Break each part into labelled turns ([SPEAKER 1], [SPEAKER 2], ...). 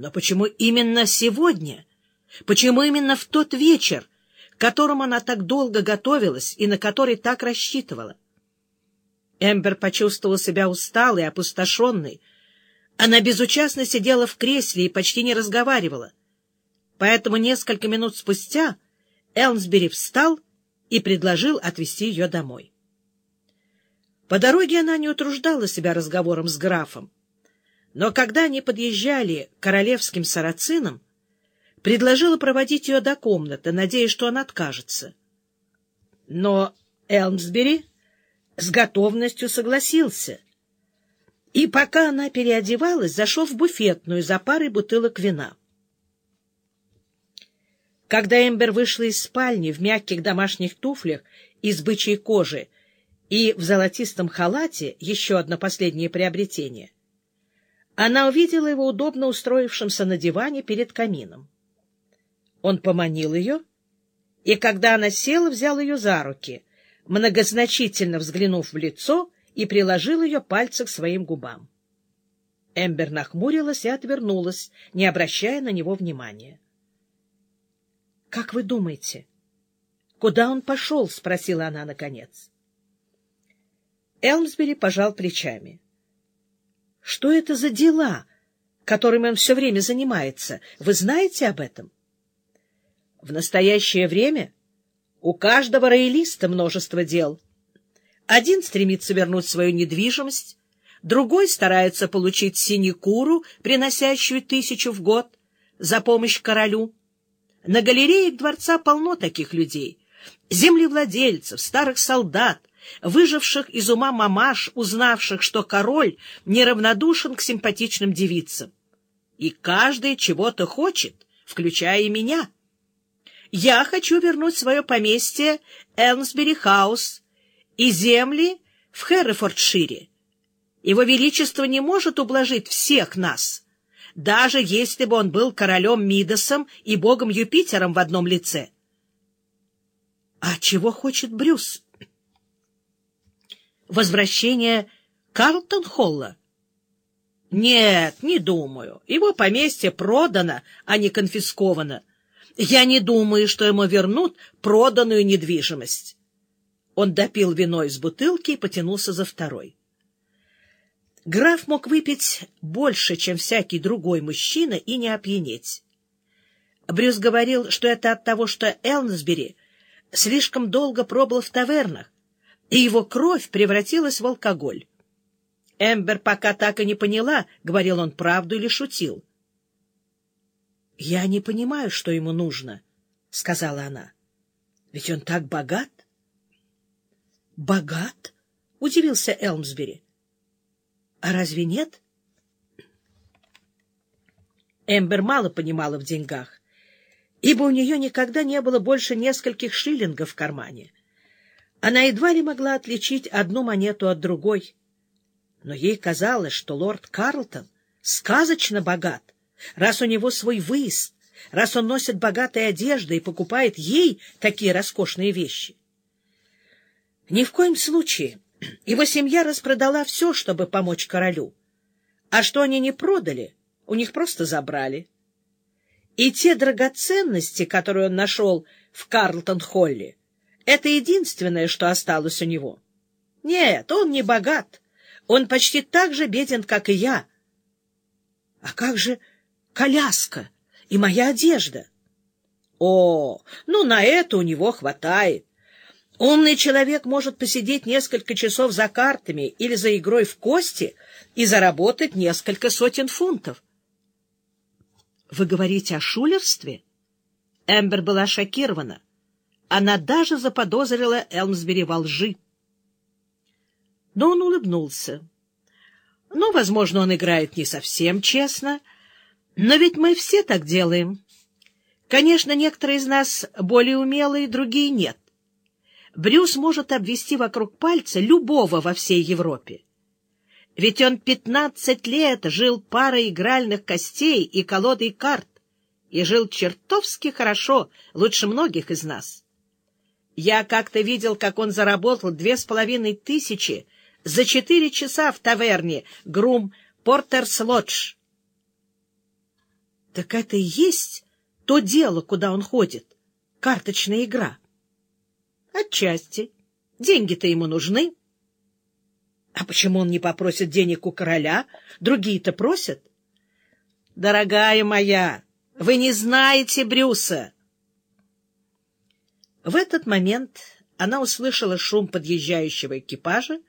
[SPEAKER 1] Но почему именно сегодня? Почему именно в тот вечер, к которому она так долго готовилась и на который так рассчитывала? Эмбер почувствовала себя усталой, опустошенной. Она безучастно сидела в кресле и почти не разговаривала. Поэтому несколько минут спустя Элмсбери встал и предложил отвезти ее домой. По дороге она не утруждала себя разговором с графом, но когда они подъезжали к королевским сарацинам, предложила проводить ее до комнаты, надеясь, что он откажется. Но Элмсбери с готовностью согласился. И пока она переодевалась, зашел в буфетную за парой бутылок вина. Когда Эмбер вышла из спальни в мягких домашних туфлях из бычьей кожи и в золотистом халате, еще одно последнее приобретение, она увидела его удобно устроившимся на диване перед камином. Он поманил ее, и когда она села, взял ее за руки, многозначительно взглянув в лицо и приложил ее пальцы к своим губам. Эмбер нахмурилась и отвернулась, не обращая на него внимания. — Как вы думаете, куда он пошел? — спросила она наконец. Элмсбери пожал плечами. — Что это за дела, которыми он все время занимается? Вы знаете об этом? — В настоящее время у каждого роялиста множество дел. Один стремится вернуть свою недвижимость, другой старается получить синекуру, приносящую тысячу в год, за помощь королю. На галереях дворца полно таких людей. Землевладельцев, старых солдат, выживших из ума мамаш, узнавших, что король неравнодушен к симпатичным девицам. И каждый чего-то хочет, включая и меня. Я хочу вернуть свое поместье Элмсбери-хаус и земли в Херрефордшире. Его Величество не может ублажить всех нас — даже если бы он был королем Мидасом и богом Юпитером в одном лице. А чего хочет Брюс? Возвращение Карлтон-Холла? Нет, не думаю. Его поместье продано, а не конфисковано. Я не думаю, что ему вернут проданную недвижимость. Он допил вино из бутылки и потянулся за второй. Граф мог выпить больше, чем всякий другой мужчина, и не опьянеть. Брюс говорил, что это от того, что Элмсбери слишком долго пробыл в тавернах, и его кровь превратилась в алкоголь. Эмбер пока так и не поняла, говорил он правду или шутил. — Я не понимаю, что ему нужно, — сказала она. — Ведь он так богат. — Богат? — удивился Элмсбери. А разве нет? Эмбер мало понимала в деньгах, ибо у нее никогда не было больше нескольких шиллингов в кармане. Она едва ли могла отличить одну монету от другой. Но ей казалось, что лорд Карлтон сказочно богат, раз у него свой выезд, раз он носит богатые одежды и покупает ей такие роскошные вещи. Ни в коем случае его семья распродала все, чтобы помочь королю. А что они не продали, у них просто забрали. И те драгоценности, которые он нашел в Карлтон-Холле, это единственное, что осталось у него. Нет, он не богат. Он почти так же беден, как и я. А как же коляска и моя одежда? О, ну на это у него хватает. Умный человек может посидеть несколько часов за картами или за игрой в кости и заработать несколько сотен фунтов. — Вы говорите о шулерстве? Эмбер была шокирована. Она даже заподозрила Элмсбери во лжи. Но он улыбнулся. Ну, возможно, он играет не совсем честно, но ведь мы все так делаем. Конечно, некоторые из нас более умелые, другие нет. Брюс может обвести вокруг пальца любого во всей Европе. Ведь он пятнадцать лет жил парой игральных костей и колодой карт, и жил чертовски хорошо, лучше многих из нас. Я как-то видел, как он заработал две с половиной тысячи за четыре часа в таверне Грум Портерс Лодж. Так это и есть то дело, куда он ходит. Карточная игра. Отчасти. Деньги-то ему нужны. А почему он не попросит денег у короля? Другие-то просят. Дорогая моя, вы не знаете Брюса. В этот момент она услышала шум подъезжающего экипажа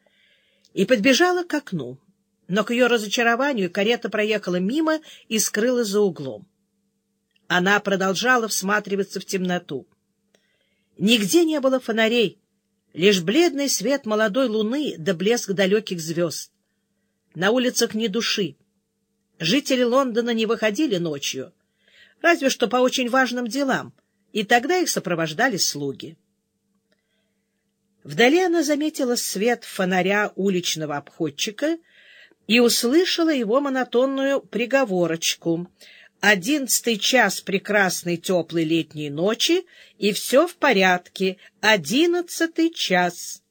[SPEAKER 1] и подбежала к окну. Но к ее разочарованию карета проехала мимо и скрылась за углом. Она продолжала всматриваться в темноту. Нигде не было фонарей, лишь бледный свет молодой луны да блеск далеких звезд. На улицах ни души. Жители Лондона не выходили ночью, разве что по очень важным делам, и тогда их сопровождали слуги. Вдали она заметила свет фонаря уличного обходчика и услышала его монотонную приговорочку. Одиннадцатый час прекрасной теплой летней ночи, и все в порядке. Одиннадцатый час.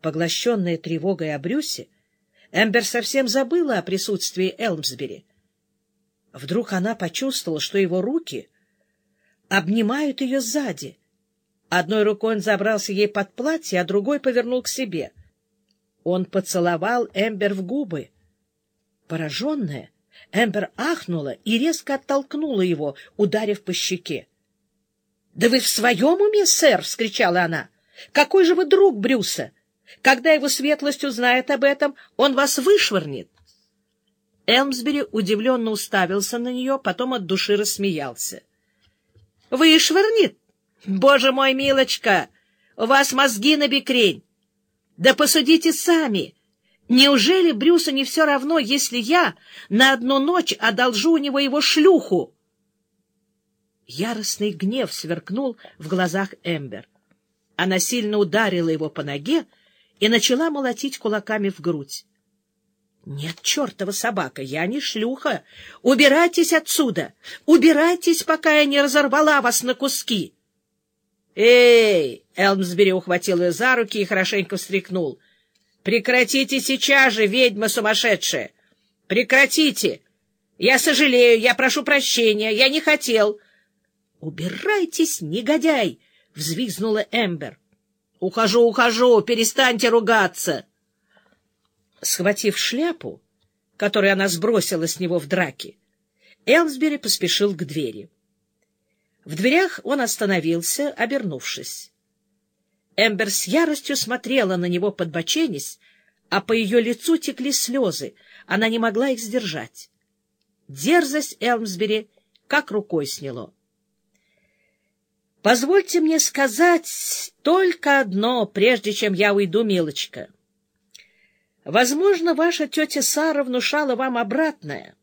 [SPEAKER 1] Поглощенная тревогой о Брюсе, Эмбер совсем забыла о присутствии Элмсбери. Вдруг она почувствовала, что его руки обнимают ее сзади — Одной рукой он забрался ей под платье, а другой повернул к себе. Он поцеловал Эмбер в губы. Пораженная, Эмбер ахнула и резко оттолкнула его, ударив по щеке. — Да вы в своем уме, сэр? — вскричала она. — Какой же вы друг Брюса? Когда его светлость узнает об этом, он вас вышвырнет. Элмсбери удивленно уставился на нее, потом от души рассмеялся. — Вышвырнет? Боже мой, милочка, у вас мозги на бекрень. Да посудите сами. Неужели Брюсу не все равно, если я на одну ночь одолжу у него его шлюху? Яростный гнев сверкнул в глазах Эмбер. Она сильно ударила его по ноге и начала молотить кулаками в грудь. — Нет, чертова собака, я не шлюха. Убирайтесь отсюда! Убирайтесь, пока я не разорвала вас на куски! — «Эй!» — Элмсбери ухватил ее за руки и хорошенько встряхнул. «Прекратите сейчас же, ведьма сумасшедшая! Прекратите! Я сожалею, я прошу прощения, я не хотел!» «Убирайтесь, негодяй!» — взвизгнула Эмбер. «Ухожу, ухожу! Перестаньте ругаться!» Схватив шляпу, которую она сбросила с него в драке, Элмсбери поспешил к двери. В дверях он остановился, обернувшись. Эмбер с яростью смотрела на него подбоченясь, а по ее лицу текли слезы. Она не могла их сдержать. Дерзость Элмсбери как рукой сняло. — Позвольте мне сказать только одно, прежде чем я уйду, милочка. Возможно, ваша тетя Сара внушала вам обратное,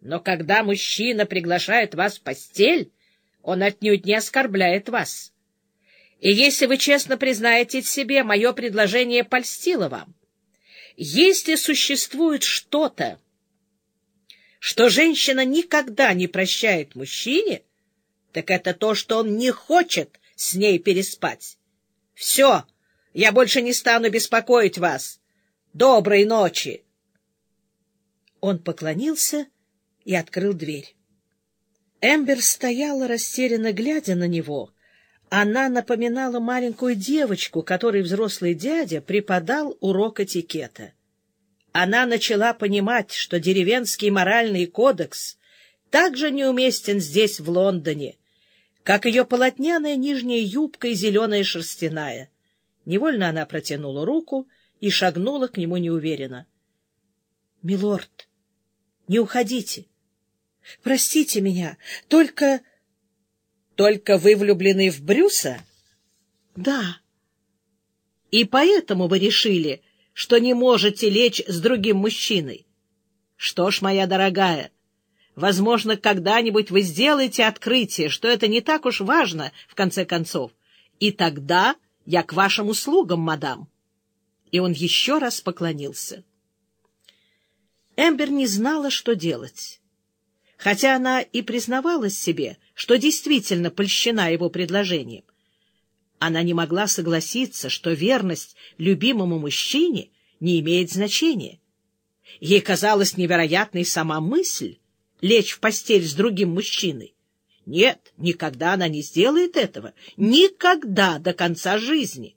[SPEAKER 1] но когда мужчина приглашает вас в постель он отнюдь не оскорбляет вас. И если вы честно признаете себе, мое предложение польстило вам. Если существует что-то, что женщина никогда не прощает мужчине, так это то, что он не хочет с ней переспать. Все, я больше не стану беспокоить вас. Доброй ночи. Он поклонился и открыл дверь. Эмбер стояла растерянно, глядя на него. Она напоминала маленькую девочку, которой взрослый дядя преподал урок этикета. Она начала понимать, что деревенский моральный кодекс также неуместен здесь, в Лондоне, как ее полотняная нижняя юбка и зеленая шерстяная. Невольно она протянула руку и шагнула к нему неуверенно. — Милорд, не уходите. Простите меня, только... Только вы влюблены в Брюса? Да. И поэтому вы решили, что не можете лечь с другим мужчиной? Что ж, моя дорогая, возможно, когда-нибудь вы сделаете открытие, что это не так уж важно, в конце концов. И тогда я к вашим услугам, мадам. И он еще раз поклонился. Эмбер не знала, что делать хотя она и признавалась себе, что действительно польщена его предложением. Она не могла согласиться, что верность любимому мужчине не имеет значения. Ей казалась невероятной сама мысль, лечь в постель с другим мужчиной. Нет, никогда она не сделает этого. Никогда до конца жизни.